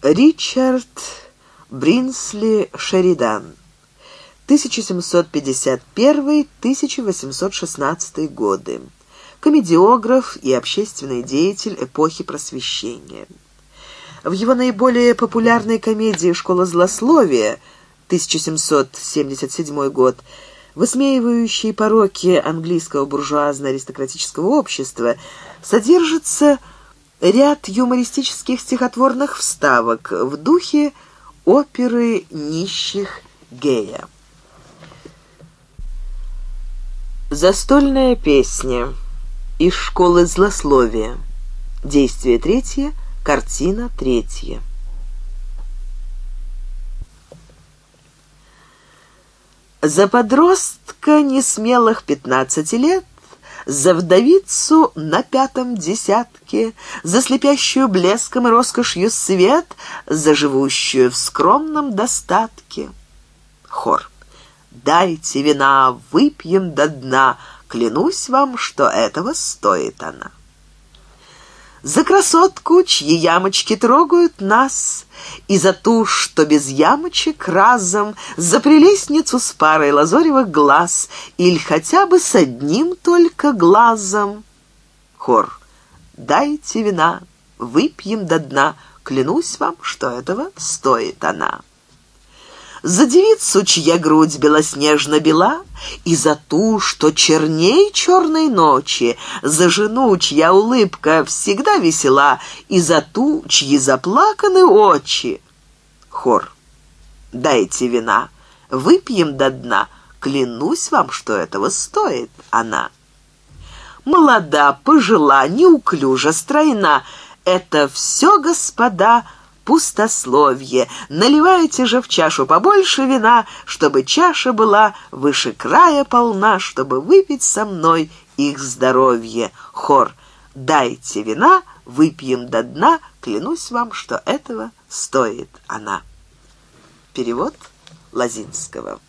Ричард Бринсли Шеридан, 1751-1816 годы, комедиограф и общественный деятель эпохи Просвещения. В его наиболее популярной комедии «Школа злословия» 1777 год, высмеивающей пороки английского буржуазно-аристократического общества, содержится ряд юмористических стихотворных вставок в духе оперы нищих Гея. Застольная песня из школы злословия. Действие третье, картина третья. За подростка несмелых пятнадцати лет за вдовицу на пятом десятке, за слепящую блеском и роскошью свет, за живущую в скромном достатке. Хор. «Дайте вина, выпьем до дна, клянусь вам, что этого стоит она». За красотку, чьи ямочки трогают нас, и за ту, что без ямочек разом, за прелестницу с парой лазоревых глаз, или хотя бы с одним только глазом. Хор. «Дайте вина, выпьем до дна, клянусь вам, что этого стоит она» за девицу, чья грудь белоснежно бела, и за ту, что черней черной ночи, за жену, чья улыбка всегда весела, и за ту, чьи заплаканы очи. Хор. «Дайте вина, выпьем до дна, клянусь вам, что этого стоит она». Молода, пожила, неуклюжа, стройна — это все, господа, — пустословье. Наливайте же в чашу побольше вина, чтобы чаша была выше края полна, чтобы выпить со мной их здоровье. Хор. Дайте вина, выпьем до дна, клянусь вам, что этого стоит она. Перевод Лазинского.